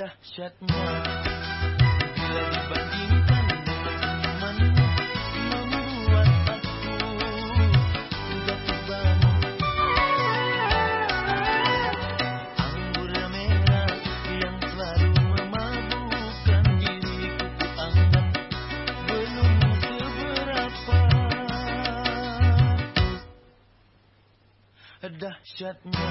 dahsyatnya bila dibandingkan temanmu membuat aku jatuh bangun anggur merah yang selalu memabukkan diriku anggap belum seberapa. Dahsyatnya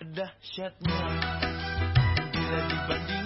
dahsyatnya bila dibandingkan